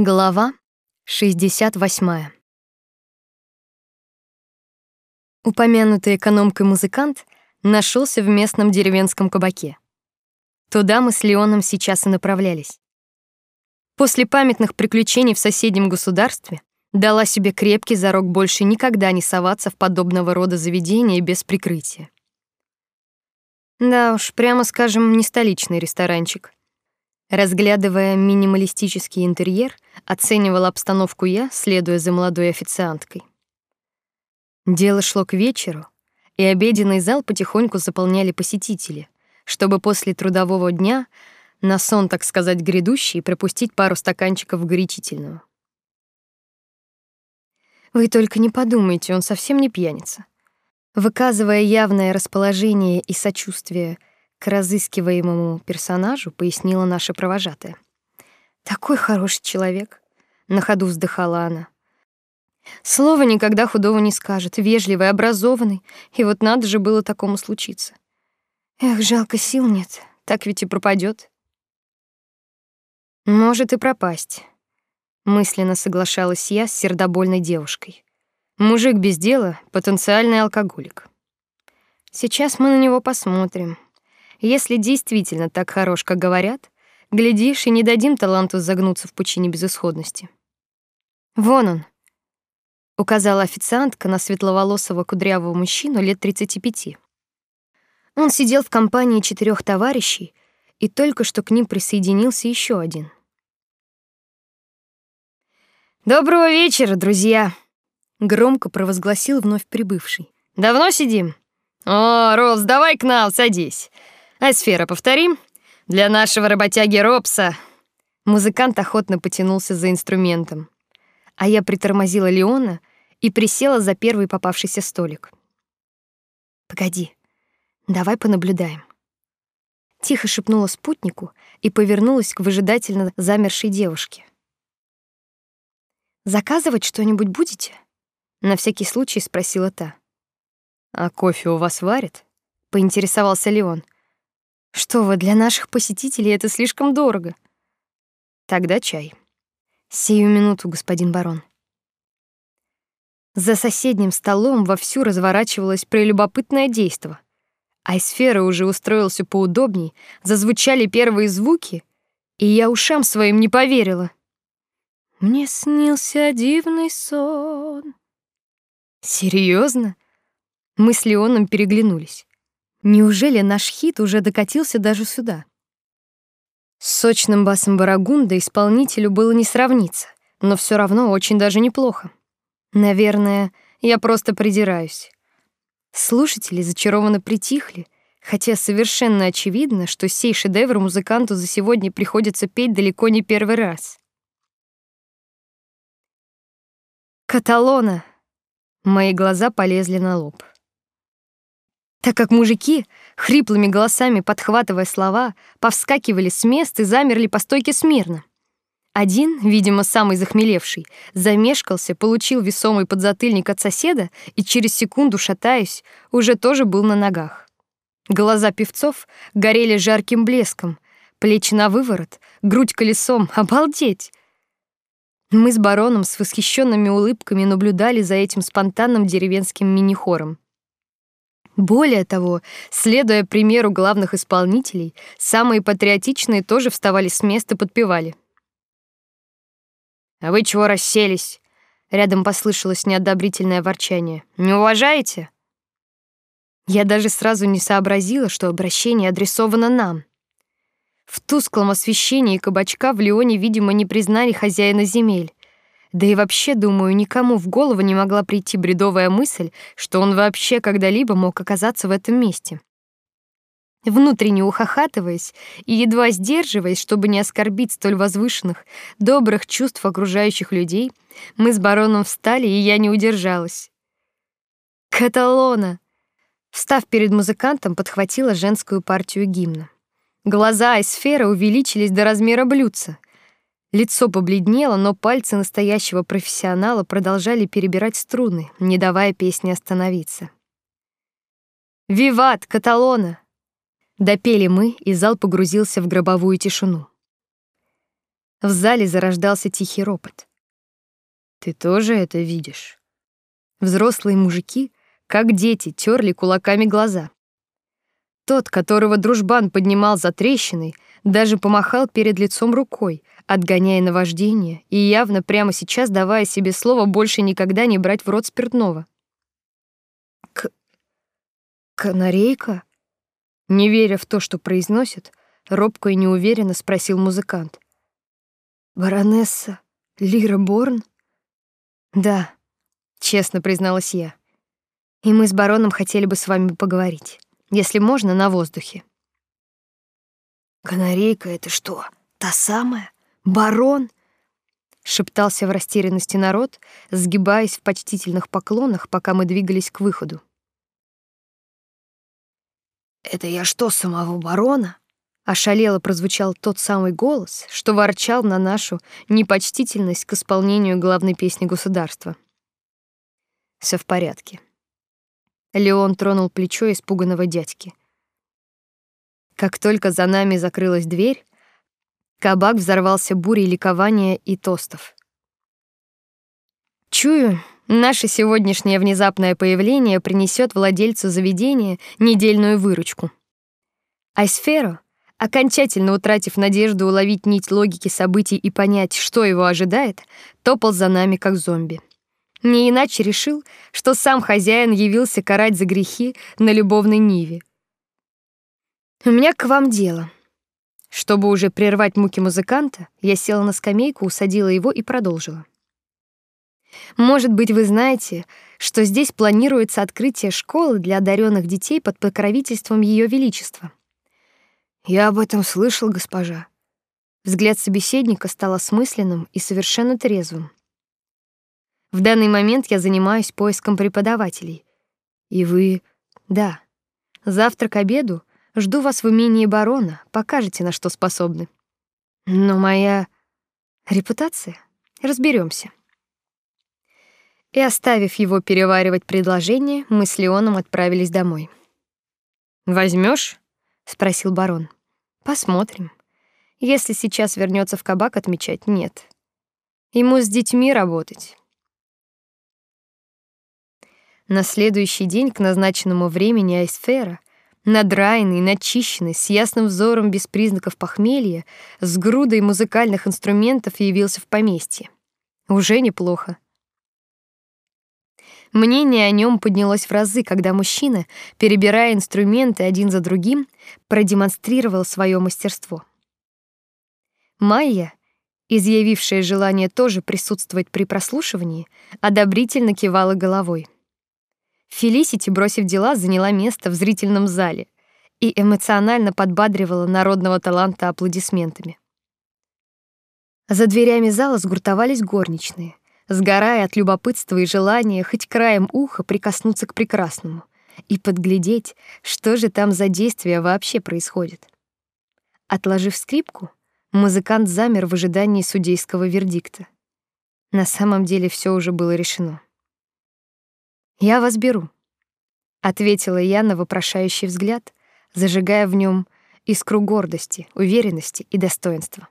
Глава 68. Упомянутый экономкой музыкант нашелся в местном деревенском кабаке. Туда мы с Леоном сейчас и направлялись. После памятных приключений в соседнем государстве дала себе крепкий зарок больше никогда не соваться в подобного рода заведения без прикрытия. Да уж, прямо скажем, не столичный ресторанчик. Разглядывая минималистический интерьер, оценивала обстановку я, следуя за молодой официанткой. Дело шло к вечеру, и обеденный зал потихоньку заполняли посетители, чтобы после трудового дня на сон, так сказать, грядущий, пропустить пару стаканчиков горячительного. Вы только не подумайте, он совсем не пьяница. Выказывая явное расположение и сочувствие к разыскиваемому персонажу пояснила наша провожатая. Такой хороший человек, на ходу вздыхала она. Слово никогда худого не скажет, вежливый, образованный, и вот надо же было такому случиться. Эх, жалко сил нет, так ведь и пропадет. Может и пропасть. Мысленно соглашалась я с сердобольной девушкой. Мужик без дела потенциальный алкоголик. Сейчас мы на него посмотрим. Если действительно так хорош, как говорят, глядишь, и не дадим таланту загнуться в пучине безысходности. Вон он, указала официантка на светловолосого кудрявого мужчину лет 35. Он сидел в компании четырех товарищей, и только что к ним присоединился еще один. Доброго вечера, друзья, громко провозгласил вновь прибывший. Давно сидим? О, Ролс, давай к нам, садись. А сфера повторим? Для нашего работяги Робса. Музыкант охотно потянулся за инструментом, а я притормозила Леона и присела за первый попавшийся столик. Погоди. Давай понаблюдаем. Тихо шепнула спутнику и повернулась к выжидательно замершей девушке. Заказывать что-нибудь будете? На всякий случай спросила та. А кофе у вас варят? поинтересовался Леон. Что вы, для наших посетителей это слишком дорого. Тогда чай. Сию минуту, господин барон. За соседним столом вовсю разворачивалось прелюбопытное действо. Айсфера уже устроился поудобней, зазвучали первые звуки, и я ушам своим не поверила. Мне снился дивный сон. Серьезно? Мы с Леоном переглянулись. Неужели наш хит уже докатился даже сюда? С сочным басом Барагунда исполнителю было не сравниться, но все равно очень даже неплохо. Наверное, я просто придираюсь. Слушатели зачарованно притихли, хотя совершенно очевидно, что сей шедевр музыканту за сегодня приходится петь далеко не первый раз. Каталона. Мои глаза полезли на лоб так как мужики, хриплыми голосами подхватывая слова, повскакивали с мест и замерли по стойке смирно. Один, видимо, самый захмелевший, замешкался, получил весомый подзатыльник от соседа и через секунду, шатаясь, уже тоже был на ногах. Глаза певцов горели жарким блеском, плечи на выворот, грудь колесом, обалдеть. Мы с бароном с восхищенными улыбками наблюдали за этим спонтанным деревенским мини-хором. Более того, следуя примеру главных исполнителей, самые патриотичные тоже вставали с места и подпевали. А вы чего расселись? Рядом послышалось неодобрительное ворчание. Не уважаете? Я даже сразу не сообразила, что обращение адресовано нам. В тусклом освещении кабачка в Лионе, видимо, не признали хозяина земель. Да и вообще, думаю, никому в голову не могла прийти бредовая мысль, что он вообще когда-либо мог оказаться в этом месте. Внутренне ухахатываясь и едва сдерживаясь, чтобы не оскорбить столь возвышенных, добрых чувств окружающих людей, мы с бароном встали, и я не удержалась. Каталона, встав перед музыкантом, подхватила женскую партию гимна. Глаза и сфера увеличились до размера блюдца. Лицо побледнело, но пальцы настоящего профессионала продолжали перебирать струны, не давая песне остановиться. «Виват, Каталона!» Допели мы, и зал погрузился в гробовую тишину. В зале зарождался тихий ропот. Ты тоже это видишь? Взрослые мужики, как дети, терли кулаками глаза. Тот, которого дружбан поднимал за трещиной, даже помахал перед лицом рукой, отгоняя наваждение и явно прямо сейчас давая себе слово больше никогда не брать в рот спиртного. К канарейка, не веря в то, что произносит, робко и неуверенно спросил музыкант. Баронесса Лира Борн? Да, честно призналась я. И мы с бароном хотели бы с вами поговорить, если можно, на воздухе. Канарейка это что? Та самая? Барон? шептался в растерянности народ, сгибаясь в почтительных поклонах, пока мы двигались к выходу. Это я что, самого барона? Ошалело прозвучал тот самый голос, что ворчал на нашу непочтительность к исполнению главной песни государства. Все в порядке. Леон тронул плечо испуганного дядьки. Как только за нами закрылась дверь, кабак взорвался бурей ликования и тостов. Чую, наше сегодняшнее внезапное появление принесет владельцу заведения недельную выручку. Айсферо окончательно утратив надежду уловить нить логики событий и понять, что его ожидает, топал за нами как зомби. Не иначе решил, что сам хозяин явился карать за грехи на любовной ниве. У меня к вам дело. Чтобы уже прервать муки музыканта, я села на скамейку, усадила его и продолжила. Может быть, вы знаете, что здесь планируется открытие школы для одаренных детей под покровительством Ее Величества. Я об этом слышал, госпожа. Взгляд собеседника стал осмысленным и совершенно трезвым. В данный момент я занимаюсь поиском преподавателей. И вы, да. Завтра к обеду жду вас в имении барона, покажете, на что способны. Но моя репутация, разберемся. И оставив его переваривать предложение, мы с Леоном отправились домой. Возьмешь? спросил барон. Посмотрим. Если сейчас вернется в кабак отмечать, нет. Ему с детьми работать. На следующий день к назначенному времени Айсфера, надраенный, начищенный, с ясным взором без признаков похмелья, с грудой музыкальных инструментов явился в поместье. Уже неплохо. Мнение о нем поднялось в разы, когда мужчина, перебирая инструменты один за другим, продемонстрировал свое мастерство. Майя, изъявившая желание тоже присутствовать при прослушивании, одобрительно кивала головой. Фелисити, бросив дела, заняла место в зрительном зале и эмоционально подбадривала народного таланта аплодисментами. За дверями зала сгуртовались горничные — сгорая от любопытства и желания хоть краем уха прикоснуться к прекрасному и подглядеть, что же там за действие вообще происходит. Отложив скрипку, музыкант замер в ожидании судейского вердикта. На самом деле все уже было решено. Я вас беру, ответила я на вопрошающий взгляд, зажигая в нем искру гордости, уверенности и достоинства.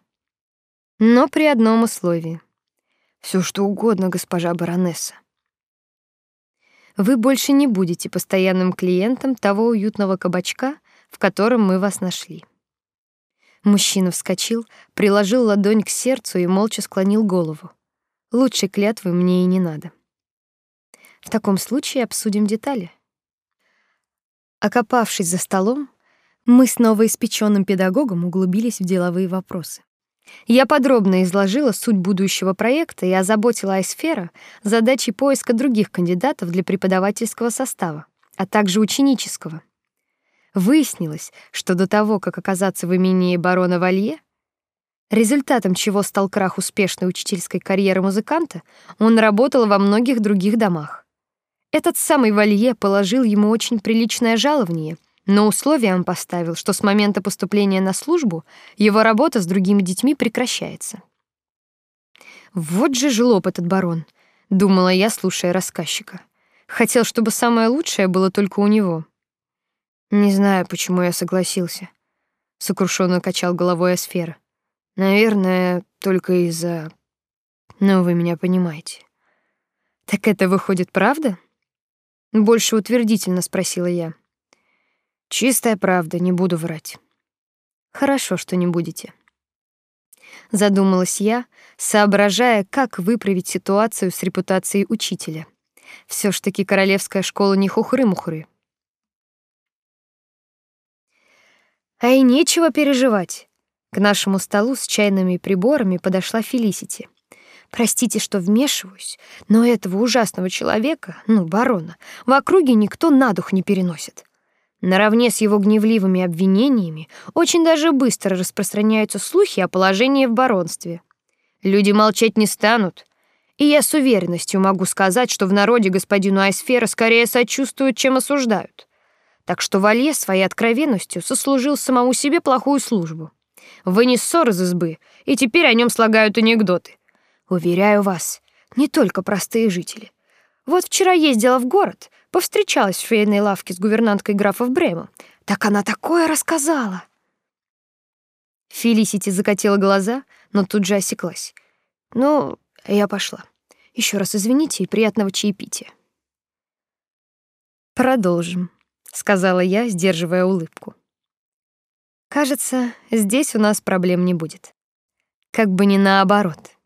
Но при одном условии. Все что угодно, госпожа баронесса. Вы больше не будете постоянным клиентом того уютного кабачка, в котором мы вас нашли. Мужчина вскочил, приложил ладонь к сердцу и молча склонил голову. Лучшей клятвы мне и не надо. В таком случае обсудим детали. Окопавшись за столом, мы с новоиспеченным педагогом углубились в деловые вопросы. Я подробно изложила суть будущего проекта и озаботила Айсфера задачей поиска других кандидатов для преподавательского состава, а также ученического. Выяснилось, что до того, как оказаться в имении барона Валье, результатом чего стал крах успешной учительской карьеры музыканта, он работал во многих других домах. Этот самый Валье положил ему очень приличное жалование — но условием поставил, что с момента поступления на службу его работа с другими детьми прекращается. Вот же жлоб этот барон, думала я, слушая рассказчика. Хотел, чтобы самое лучшее было только у него. Не знаю, почему я согласился, сокрушенно качал головой Асфера. Наверное, только из-за... Ну, вы меня понимаете. Так это выходит правда? Больше утвердительно спросила я. Чистая правда, не буду врать. Хорошо, что не будете. Задумалась я, соображая, как выправить ситуацию с репутацией учителя. Все ж таки королевская школа не хухры-мухры. А и нечего переживать. К нашему столу с чайными приборами подошла Фелисити. Простите, что вмешиваюсь, но этого ужасного человека, ну, барона, в округе никто на дух не переносит. Наравне с его гневливыми обвинениями очень даже быстро распространяются слухи о положении в баронстве. Люди молчать не станут, и я с уверенностью могу сказать, что в народе господину Айсфера скорее сочувствуют, чем осуждают. Так что Валье своей откровенностью сослужил самому себе плохую службу. Вынес ссор из избы, и теперь о нем слагают анекдоты. Уверяю вас, не только простые жители. Вот вчера ездила в город, повстречалась в швейной лавке с гувернанткой графа в Брема. Так она такое рассказала. Фелисити закатила глаза, но тут же осеклась. Ну, я пошла. Еще раз извините и приятного чаепития. Продолжим, сказала я, сдерживая улыбку. Кажется, здесь у нас проблем не будет. Как бы не наоборот.